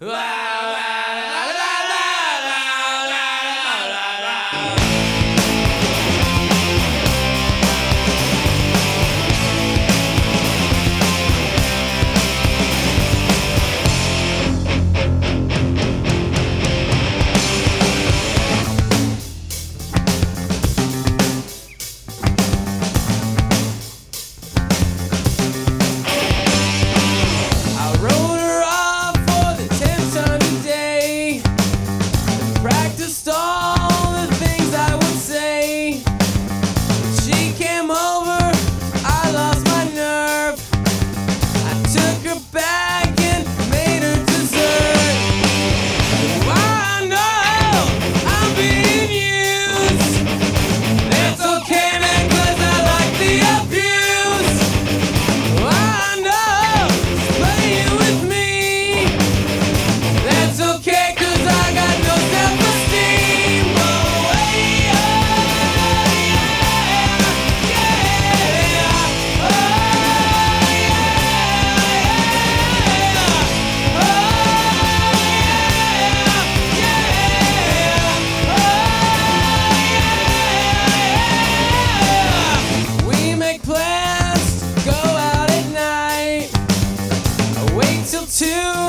うわ to